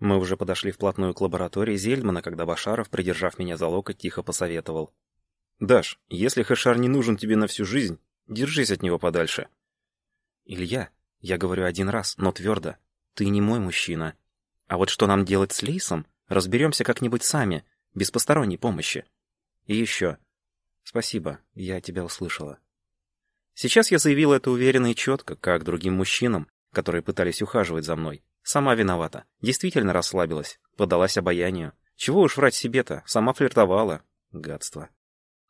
Мы уже подошли вплотную к лаборатории Зельдмана, когда Башаров, придержав меня за локоть, тихо посоветовал. «Даш, если Хэшар не нужен тебе на всю жизнь, держись от него подальше». «Илья, я говорю один раз, но твердо, ты не мой мужчина. А вот что нам делать с Лейсом, разберемся как-нибудь сами, без посторонней помощи. И еще. Спасибо, я тебя услышала». Сейчас я заявила это уверенно и четко, как другим мужчинам, которые пытались ухаживать за мной. Сама виновата. Действительно расслабилась. Подалась обаянию. Чего уж врать себе-то, сама флиртовала. Гадство.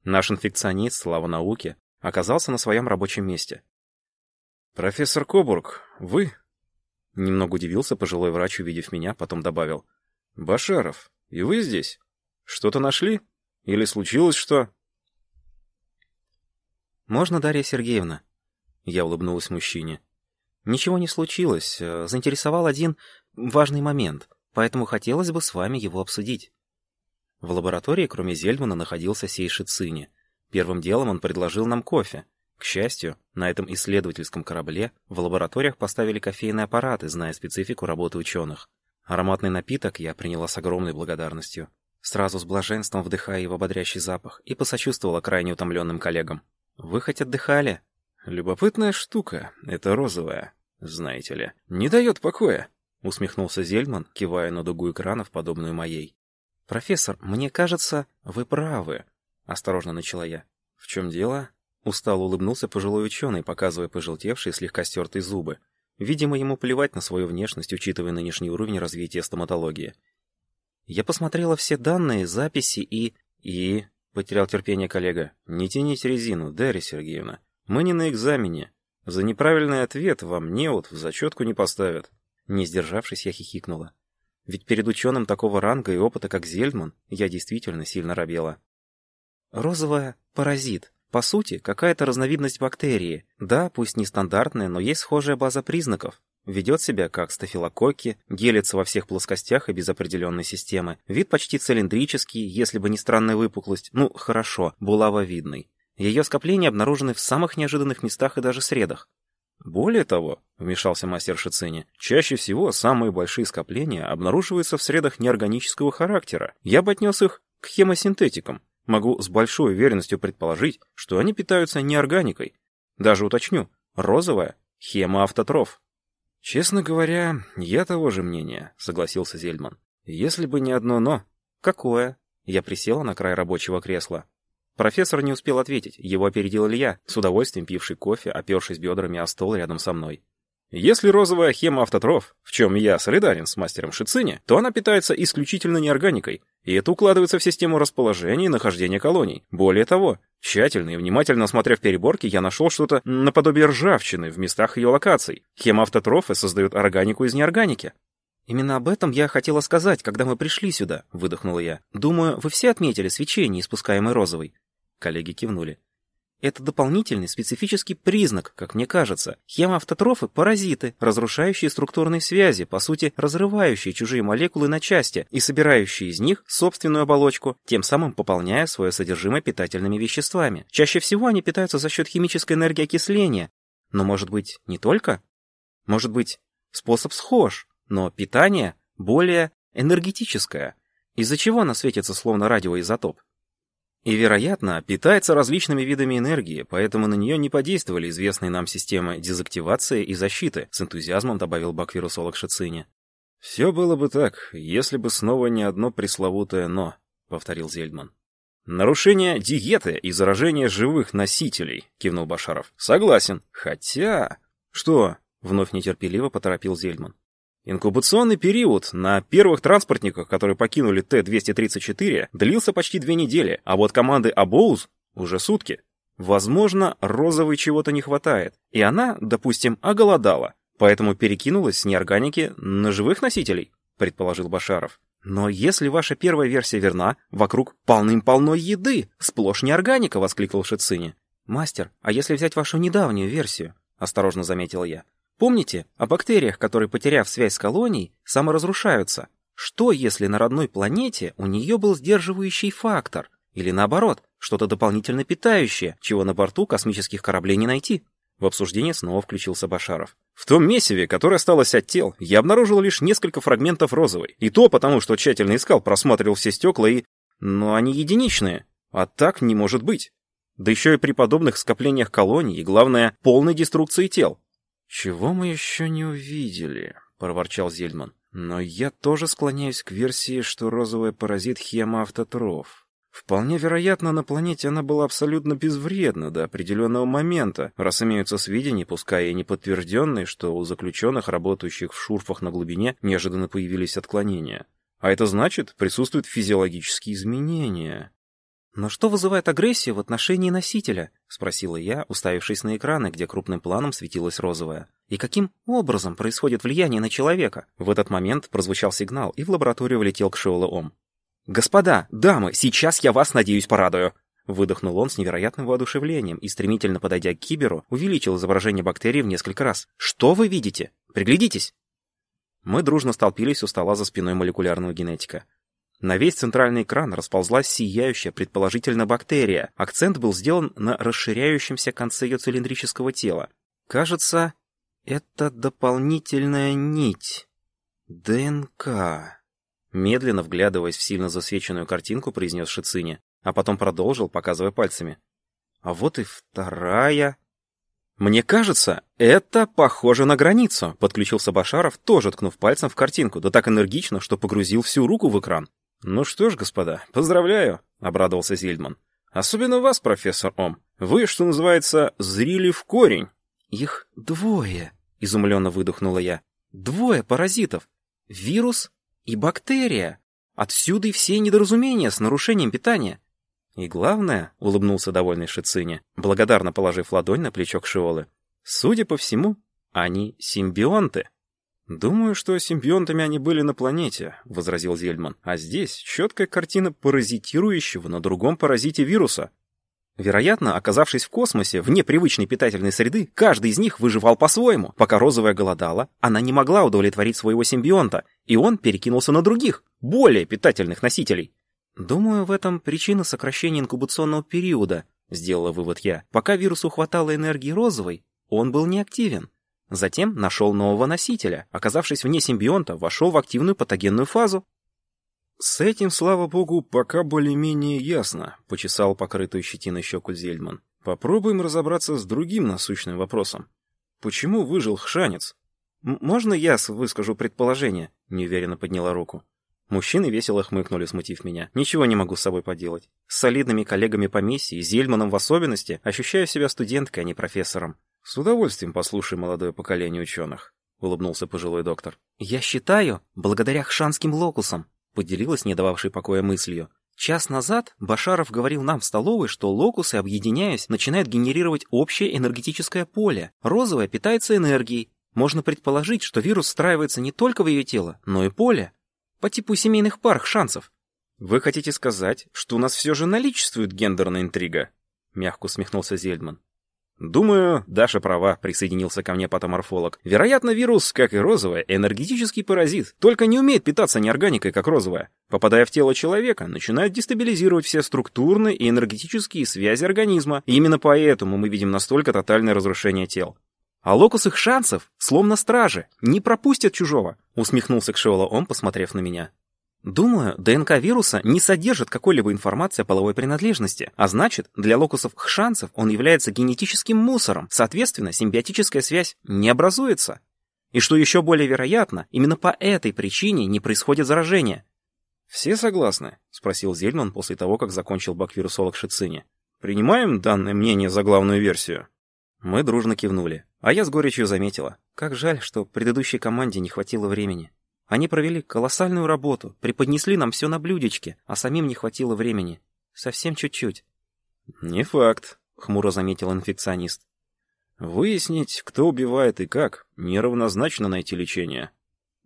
Наш инфекционист, слава науке, оказался на своем рабочем месте. «Профессор Кобург, вы?» Немного удивился пожилой врач, увидев меня, потом добавил. «Башаров, и вы здесь? Что-то нашли? Или случилось что?» «Можно, Дарья Сергеевна?» Я улыбнулась мужчине. «Ничего не случилось. Э, заинтересовал один важный момент, поэтому хотелось бы с вами его обсудить». В лаборатории, кроме Зельмана, находился Сейши Цини. Первым делом он предложил нам кофе. К счастью, на этом исследовательском корабле в лабораториях поставили кофейные аппараты, зная специфику работы ученых. Ароматный напиток я приняла с огромной благодарностью. Сразу с блаженством вдыхая его бодрящий запах и посочувствовала крайне утомленным коллегам. Вы хоть отдыхали? Любопытная штука, это розовая, знаете ли. Не дает покоя, усмехнулся Зельман, кивая на дугу экранов, подобную моей. Профессор, мне кажется, вы правы, осторожно начала я. В чем дело? Устало улыбнулся пожилой ученый, показывая пожелтевшие, слегка стертые зубы. Видимо, ему плевать на свою внешность, учитывая нынешний уровень развития стоматологии. Я посмотрела все данные, записи и... И... Потерял терпение коллега. «Не тяните резину, Дарья Сергеевна. Мы не на экзамене. За неправильный ответ вам неуд в зачетку не поставят». Не сдержавшись, я хихикнула. Ведь перед ученым такого ранга и опыта, как Зельдман, я действительно сильно робела. Розовая – паразит. По сути, какая-то разновидность бактерии. Да, пусть нестандартная, но есть схожая база признаков. Ведет себя как стафилококки, делится во всех плоскостях и без определенной системы. Вид почти цилиндрический, если бы не странная выпуклость. Ну, хорошо, булавовидный. Ее скопления обнаружены в самых неожиданных местах и даже средах. Более того, вмешался мастер Шицини, чаще всего самые большие скопления обнаруживаются в средах неорганического характера. Я бы отнес их к хемосинтетикам. Могу с большой уверенностью предположить, что они питаются неорганикой. Даже уточню, розовая – хемоавтотроф. «Честно говоря, я того же мнения», — согласился Зельман. «Если бы не одно «но». «Какое?» Я присела на край рабочего кресла. Профессор не успел ответить, его опередил Илья, с удовольствием пивший кофе, опершись бедрами о стол рядом со мной. Если розовая хема автотроф, в чем я солидарен с мастером Шицини, то она питается исключительно неорганикой, и это укладывается в систему расположения и нахождения колоний. Более того, тщательно и внимательно осмотрев переборки, я нашел что-то наподобие ржавчины в местах ее локаций. Хемавтотрофы создают органику из неорганики. «Именно об этом я хотела сказать, когда мы пришли сюда», — выдохнула я. «Думаю, вы все отметили свечение, испускаемое розовой». Коллеги кивнули. Это дополнительный специфический признак, как мне кажется. Хемоавтотрофы – паразиты, разрушающие структурные связи, по сути, разрывающие чужие молекулы на части и собирающие из них собственную оболочку, тем самым пополняя свое содержимое питательными веществами. Чаще всего они питаются за счет химической энергии окисления. Но может быть не только? Может быть, способ схож, но питание более энергетическое, из-за чего она светится словно радиоизотоп. И, вероятно, питается различными видами энергии, поэтому на нее не подействовали известные нам системы дезактивации и защиты, с энтузиазмом добавил баквирусолог Шицини. «Все было бы так, если бы снова не одно пресловутое «но», — повторил Зельдман. «Нарушение диеты и заражение живых носителей», — кивнул Башаров. «Согласен. Хотя...» «Что?» — вновь нетерпеливо поторопил Зельдман. Инкубационный период на первых транспортниках, которые покинули Т-234, длился почти две недели, а вот команды Абоуз уже сутки. Возможно, розовой чего-то не хватает, и она, допустим, оголодала, поэтому перекинулась с неорганики на живых носителей, предположил Башаров. Но если ваша первая версия верна, вокруг полным-полно еды, сплошь неорганика, воскликнул Шицини. Мастер, а если взять вашу недавнюю версию? Осторожно заметил я. Помните о бактериях, которые, потеряв связь с колонией, саморазрушаются? Что, если на родной планете у нее был сдерживающий фактор? Или наоборот, что-то дополнительно питающее, чего на борту космических кораблей не найти? В обсуждение снова включился Башаров. В том месиве, которое осталось от тел, я обнаружил лишь несколько фрагментов розовой. И то потому, что тщательно искал, просматривал все стекла и... Но они единичные. А так не может быть. Да еще и при подобных скоплениях колоний, и, главное, полной деструкции тел. «Чего мы еще не увидели?» — проворчал Зельман. «Но я тоже склоняюсь к версии, что розовый паразит хемоавтотроф. Вполне вероятно, на планете она была абсолютно безвредна до определенного момента, раз имеются сведения, пускай и не подтвержденные, что у заключенных, работающих в шурфах на глубине, неожиданно появились отклонения. А это значит, присутствуют физиологические изменения. «Но что вызывает агрессию в отношении носителя?» — спросила я, уставившись на экраны, где крупным планом светилась розовая. «И каким образом происходит влияние на человека?» В этот момент прозвучал сигнал, и в лабораторию влетел Кшиола Ом. «Господа, дамы, сейчас я вас, надеюсь, порадую!» Выдохнул он с невероятным воодушевлением и, стремительно подойдя к киберу, увеличил изображение бактерий в несколько раз. «Что вы видите? Приглядитесь!» Мы дружно столпились у стола за спиной молекулярного генетика. На весь центральный экран расползлась сияющая, предположительно, бактерия. Акцент был сделан на расширяющемся конце ее цилиндрического тела. Кажется, это дополнительная нить. ДНК. Медленно вглядываясь в сильно засвеченную картинку, произнес Шицини, а потом продолжил, показывая пальцами. А вот и вторая... «Мне кажется, это похоже на границу», — подключился Башаров, тоже ткнув пальцем в картинку, да так энергично, что погрузил всю руку в экран. «Ну что ж, господа, поздравляю», — обрадовался Зельдман. «Особенно вас, профессор Ом. Вы, что называется, зрили в корень». «Их двое», — изумленно выдохнула я. «Двое паразитов. Вирус и бактерия. Отсюда и все недоразумения с нарушением питания. И главное, — улыбнулся довольный Шицини, благодарно положив ладонь на плечо Кшиолы, — судя по всему, они симбионты. «Думаю, что симбионтами они были на планете», — возразил Зельман. «А здесь четкая картина паразитирующего на другом паразите вируса. Вероятно, оказавшись в космосе, вне привычной питательной среды, каждый из них выживал по-своему. Пока розовая голодала, она не могла удовлетворить своего симбионта, и он перекинулся на других, более питательных носителей. «Думаю, в этом причина сокращения инкубационного периода», — сделала вывод я. «Пока вирусу хватало энергии розовой, он был неактивен. Затем нашел нового носителя, оказавшись вне симбионта, вошел в активную патогенную фазу. «С этим, слава богу, пока более-менее ясно», — почесал покрытую щетиной щеку Зельдман. «Попробуем разобраться с другим насущным вопросом. Почему выжил Хшанец?» «Можно я выскажу предположение?» — неуверенно подняла руку. Мужчины весело хмыкнули, смутив меня. Ничего не могу с собой поделать. С солидными коллегами по миссии, Зельманом в особенности, ощущаю себя студенткой, а не профессором. «С удовольствием послушай молодое поколение ученых», — улыбнулся пожилой доктор. «Я считаю, благодаря хшанским локусам, поделилась не дававшей покоя мыслью. Час назад Башаров говорил нам в столовой, что локусы, объединяясь, начинают генерировать общее энергетическое поле. Розовое питается энергией. Можно предположить, что вирус встраивается не только в ее тело, но и поле. По типу семейных пар шансов. «Вы хотите сказать, что у нас все же наличествует гендерная интрига?» Мягко усмехнулся Зельдман. «Думаю, Даша права», — присоединился ко мне патоморфолог. «Вероятно, вирус, как и розовая, энергетический паразит, только не умеет питаться неорганикой, как розовая. Попадая в тело человека, начинает дестабилизировать все структурные и энергетические связи организма. И именно поэтому мы видим настолько тотальное разрушение тел. А локус их шансов, словно стражи, не пропустят чужого», — усмехнулся Кшиола он, посмотрев на меня. Думаю, ДНК вируса не содержит какой-либо информации о половой принадлежности, а значит, для локусов хшанцев он является генетическим мусором, соответственно, симбиотическая связь не образуется. И что еще более вероятно, именно по этой причине не происходит заражение. «Все согласны?» — спросил Зельман после того, как закончил баквирусолог Шицини. «Принимаем данное мнение за главную версию?» Мы дружно кивнули, а я с горечью заметила. Как жаль, что предыдущей команде не хватило времени. Они провели колоссальную работу, преподнесли нам все на блюдечке, а самим не хватило времени. Совсем чуть-чуть. «Не факт», — хмуро заметил инфекционист. «Выяснить, кто убивает и как, неравнозначно найти лечение».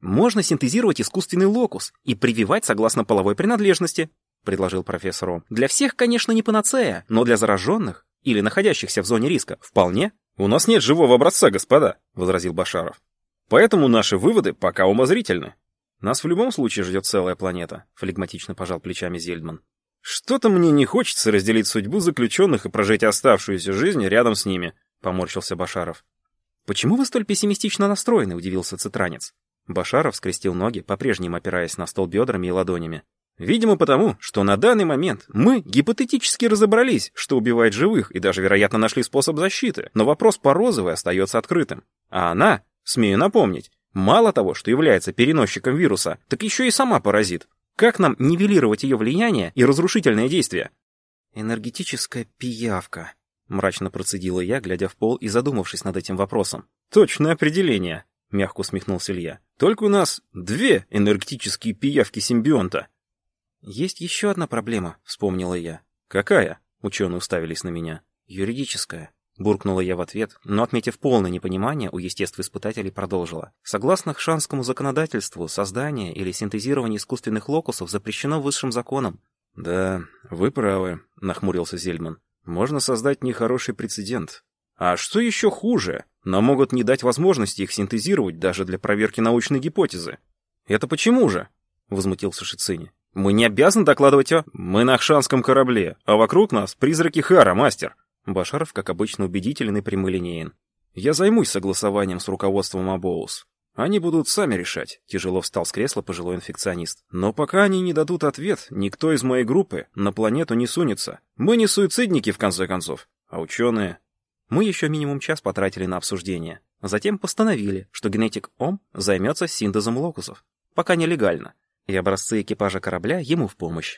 «Можно синтезировать искусственный локус и прививать согласно половой принадлежности», — предложил профессор Ом. «Для всех, конечно, не панацея, но для зараженных или находящихся в зоне риска вполне». «У нас нет живого образца, господа», — возразил Башаров. Поэтому наши выводы пока умозрительны. Нас в любом случае ждет целая планета, флегматично пожал плечами Зельдман. Что-то мне не хочется разделить судьбу заключенных и прожить оставшуюся жизнь рядом с ними. — поморщился Башаров. «Почему вы столь пессимистично настроены?» — удивился Цитранец. Башаров скрестил ноги, по-прежнему опираясь на стол бедрами и ладонями. «Видимо, потому, что на данный момент мы гипотетически разобрались, что убивает живых, и даже, вероятно, нашли способ защиты. Но вопрос по розовой остается открытым. А она, смею напомнить, мало того, что является переносчиком вируса, так еще и сама паразит. Как нам нивелировать ее влияние и разрушительное действие?» «Энергетическая пиявка», — мрачно процедила я, глядя в пол и задумавшись над этим вопросом. «Точное определение», — мягко усмехнулся Илья. «Только у нас две энергетические пиявки-симбионта». «Есть еще одна проблема», — вспомнила я. «Какая?» — ученые уставились на меня. «Юридическая». Буркнула я в ответ, но, отметив полное непонимание, у естествоиспытателей продолжила. Согласно хшанскому законодательству, создание или синтезирование искусственных локусов запрещено высшим законом. «Да, вы правы», — нахмурился Зельман. «Можно создать нехороший прецедент. А что еще хуже? Нам могут не дать возможности их синтезировать даже для проверки научной гипотезы». «Это почему же?» — возмутился Шицини. «Мы не обязаны докладывать о...» «Мы на Хшанском корабле, а вокруг нас призраки Хара, мастер». Башаров, как обычно, убедителен и прямолинеен. «Я займусь согласованием с руководством Абоус. Они будут сами решать, тяжело встал с кресла пожилой инфекционист. Но пока они не дадут ответ, никто из моей группы на планету не сунется. Мы не суицидники, в конце концов, а ученые. Мы еще минимум час потратили на обсуждение. Затем постановили, что генетик Ом займется синтезом локусов. Пока нелегально. И образцы экипажа корабля ему в помощь.